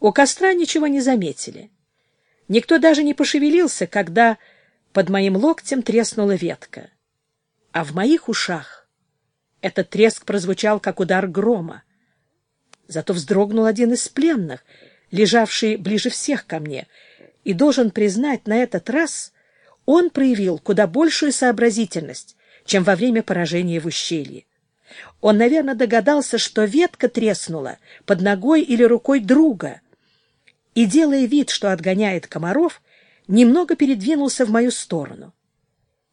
У костра ничего не заметили. Никто даже не пошевелился, когда под моим локтем треснула ветка. А в моих ушах этот треск прозвучал, как удар грома. Зато вздрогнул один из пленных, лежавший ближе всех ко мне, и должен признать, на этот раз он проявил куда большую сообразительность, чем во время поражения в ущелье. Он, наверное, догадался, что ветка треснула под ногой или рукой друга, и, делая вид, что отгоняет комаров, немного передвинулся в мою сторону.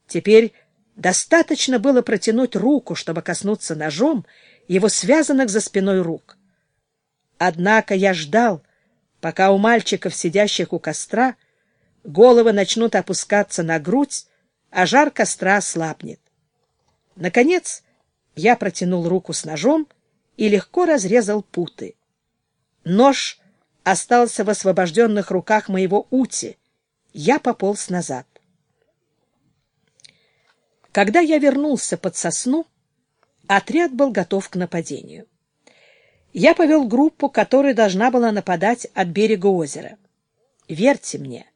Теперь достаточно было протянуть руку, чтобы коснуться ножом его связанных за спиной рук. Однако я ждал, пока у мальчиков, сидящих у костра, головы начнут опускаться на грудь, а жар костра ослабнет. Наконец, я протянул руку с ножом и легко разрезал путы. Нож остался в освобожденных руках моего Ути. Я пополз назад. Когда я вернулся под сосну, отряд был готов к нападению. Я повел группу, которая должна была нападать от берега озера. Верьте мне,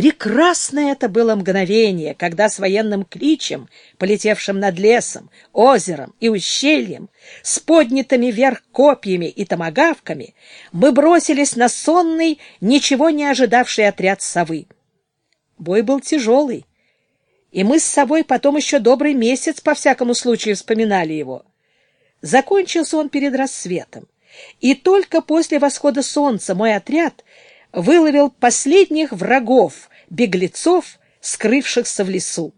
Прекрасное это было мгновение, когда с военным кличем, полетевшим над лесом, озером и ущельем, с поднятыми вверх копьями и томагавками, мы бросились на сонный, ничего не ожидавший отряд совы. Бой был тяжелый, и мы с собой потом еще добрый месяц по всякому случаю вспоминали его. Закончился он перед рассветом, и только после восхода солнца мой отряд — выловил последних врагов, беглецов, скрывшихся в лесу.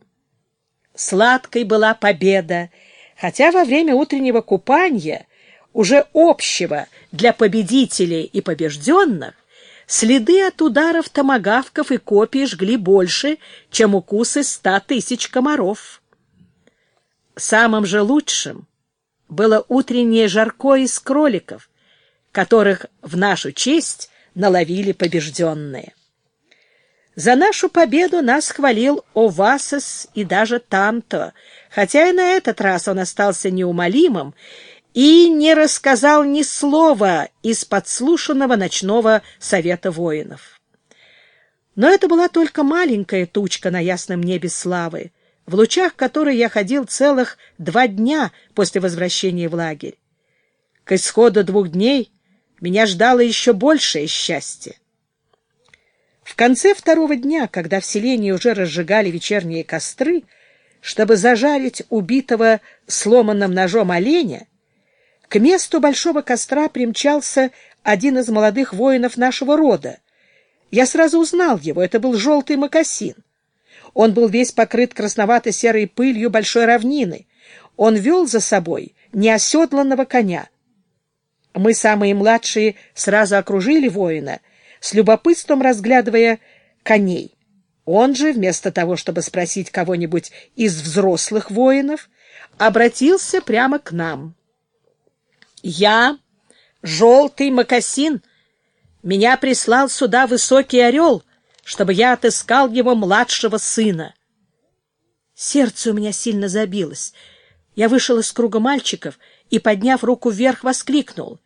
Сладкой была победа, хотя во время утреннего купания, уже общего для победителей и побежденных, следы от ударов томагавков и копий жгли больше, чем укусы ста тысяч комаров. Самым же лучшим было утреннее жарко из кроликов, которых в нашу честь наловили побежденные. За нашу победу нас хвалил Овасос и даже Танто, хотя и на этот раз он остался неумолимым и не рассказал ни слова из подслушанного ночного совета воинов. Но это была только маленькая тучка на ясном небе славы, в лучах которой я ходил целых два дня после возвращения в лагерь. К исходу двух дней меня ждало еще большее счастье. В конце второго дня, когда в селении уже разжигали вечерние костры, чтобы зажарить убитого сломанным ножом оленя, к месту большого костра примчался один из молодых воинов нашего рода. Я сразу узнал его, это был желтый мокасин. Он был весь покрыт красновато-серой пылью большой равнины. Он вел за собой неоседланного коня. Мы, самые младшие, сразу окружили воина, с любопытством разглядывая коней. Он же, вместо того, чтобы спросить кого-нибудь из взрослых воинов, обратился прямо к нам. «Я, желтый мокасин, меня прислал сюда высокий орел, чтобы я отыскал его младшего сына». Сердце у меня сильно забилось. Я вышел из круга мальчиков и, подняв руку вверх, воскликнул.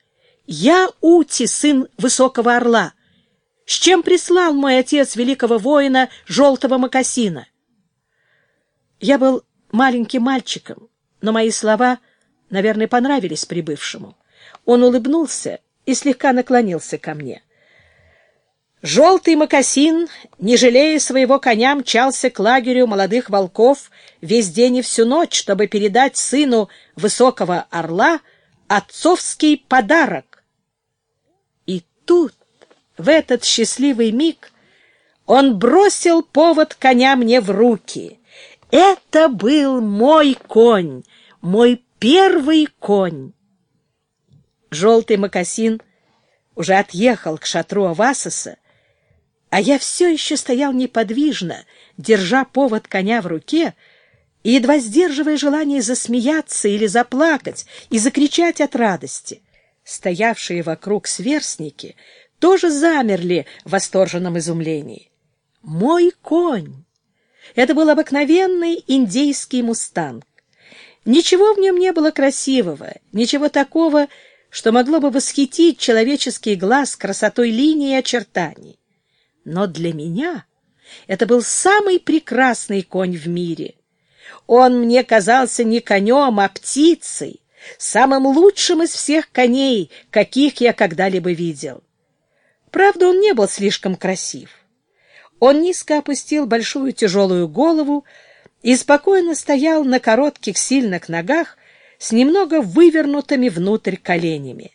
«Я Ути, сын высокого орла! С чем прислал мой отец великого воина желтого мокасина?» Я был маленьким мальчиком, но мои слова, наверное, понравились прибывшему. Он улыбнулся и слегка наклонился ко мне. Желтый мокасин, не жалея своего коня, мчался к лагерю молодых волков весь день и всю ночь, чтобы передать сыну высокого орла отцовский подарок. И тут, в этот счастливый миг, он бросил повод коня мне в руки. Это был мой конь, мой первый конь. Желтый мокасин уже отъехал к шатру Авасоса, а я все еще стоял неподвижно, держа повод коня в руке, и едва сдерживая желание засмеяться или заплакать и закричать от радости. Стоявшие вокруг сверстники тоже замерли в восторженном изумлении. Мой конь! Это был обыкновенный индейский мустанг. Ничего в нем не было красивого, ничего такого, что могло бы восхитить человеческий глаз красотой линий и очертаний. Но для меня это был самый прекрасный конь в мире. Он мне казался не конем, а птицей, самым лучшим из всех коней, каких я когда-либо видел. Правда, он не был слишком красив. Он низко опустил большую тяжелую голову и спокойно стоял на коротких сильных ногах с немного вывернутыми внутрь коленями.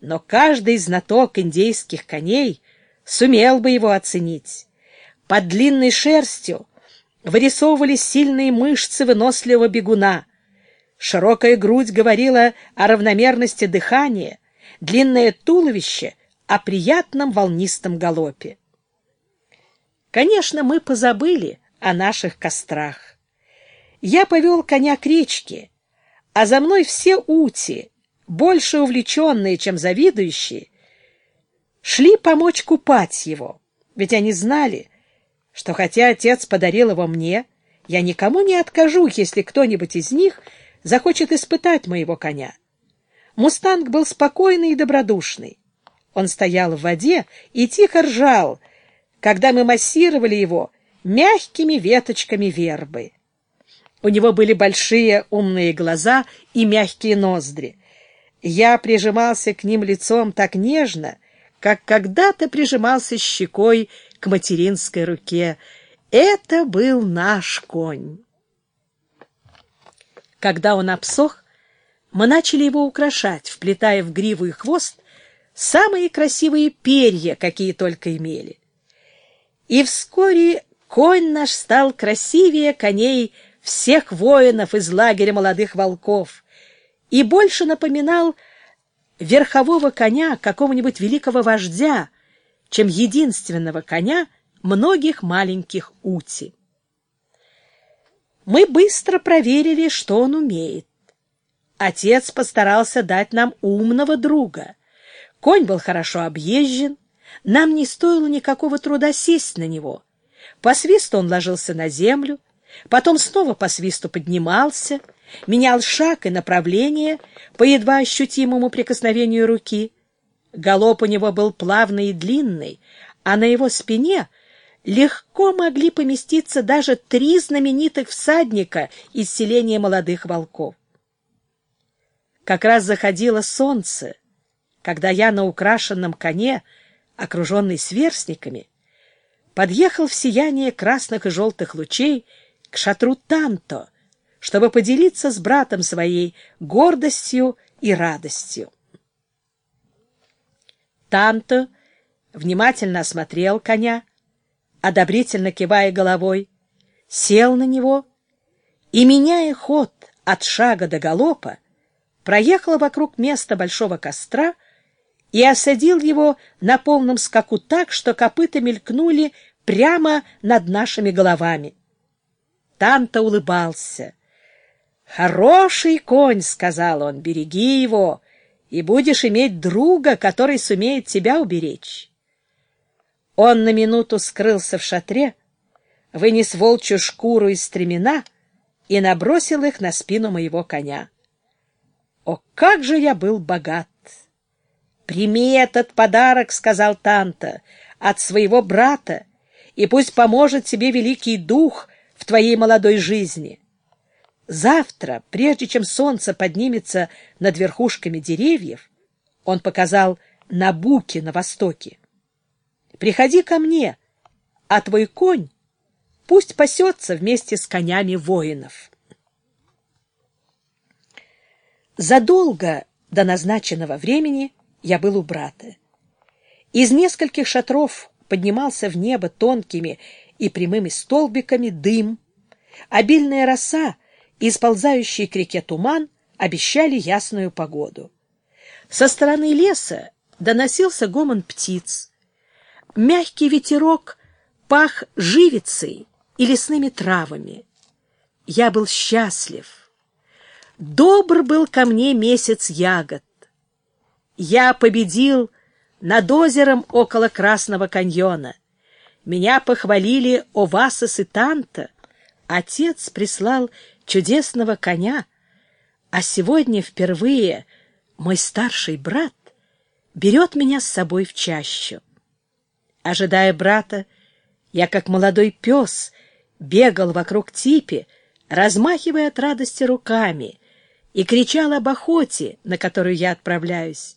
Но каждый знаток индейских коней сумел бы его оценить. Под длинной шерстью вырисовывались сильные мышцы выносливого бегуна. Широкая грудь говорила о равномерности дыхания, длинное туловище — о приятном волнистом галопе. Конечно, мы позабыли о наших кострах. Я повел коня к речке, а за мной все ути, больше увлеченные, чем завидующие, шли помочь купать его, ведь они знали, что хотя отец подарил его мне, я никому не откажу, если кто-нибудь из них захочет испытать моего коня. Мустанг был спокойный и добродушный. Он стоял в воде и тихо ржал, когда мы массировали его мягкими веточками вербы. У него были большие умные глаза и мягкие ноздри. Я прижимался к ним лицом так нежно, как когда-то прижимался щекой к материнской руке. Это был наш конь. Когда он обсох, мы начали его украшать, вплетая в гриву и хвост самые красивые перья, какие только имели. И вскоре конь наш стал красивее коней всех воинов из лагеря молодых волков и больше напоминал верхового коня какого-нибудь великого вождя, чем единственного коня многих маленьких ути. Мы быстро проверили, что он умеет. Отец постарался дать нам умного друга — Конь был хорошо объезжен, нам не стоило никакого труда сесть на него. По свисту он ложился на землю, потом снова по свисту поднимался, менял шаг и направление по едва ощутимому прикосновению руки. Голоп у него был плавный и длинный, а на его спине легко могли поместиться даже три знаменитых всадника из селения молодых волков. Как раз заходило солнце, когда я на украшенном коне, окруженный сверстниками, подъехал в сияние красных и желтых лучей к шатру Танто, чтобы поделиться с братом своей гордостью и радостью. Танто внимательно осмотрел коня, одобрительно кивая головой, сел на него и, меняя ход от шага до галопа, проехал вокруг места большого костра, и осадил его на полном скаку так, что копыта мелькнули прямо над нашими головами. Танта улыбался. «Хороший конь», — сказал он, — «береги его, и будешь иметь друга, который сумеет тебя уберечь». Он на минуту скрылся в шатре, вынес волчью шкуру из стремена и набросил их на спину моего коня. О, как же я был богат! «Прими этот подарок», — сказал Танта, — «от своего брата, и пусть поможет тебе великий дух в твоей молодой жизни. Завтра, прежде чем солнце поднимется над верхушками деревьев, он показал на буке на востоке. Приходи ко мне, а твой конь пусть пасется вместе с конями воинов». Задолго до назначенного времени я был у брата. Из нескольких шатров поднимался в небо тонкими и прямыми столбиками дым. Обильная роса и сползающий к реке туман обещали ясную погоду. Со стороны леса доносился гомон птиц. Мягкий ветерок пах живицей и лесными травами. Я был счастлив. Добр был ко мне месяц ягод. Я победил над озером около Красного каньона. Меня похвалили Овасос и Танта. Отец прислал чудесного коня, а сегодня впервые Мой старший брат берет меня с собой в чащу. Ожидая брата, я, как молодой пес, бегал вокруг типи, размахивая от радости руками, и кричал об охоте, на которую я отправляюсь.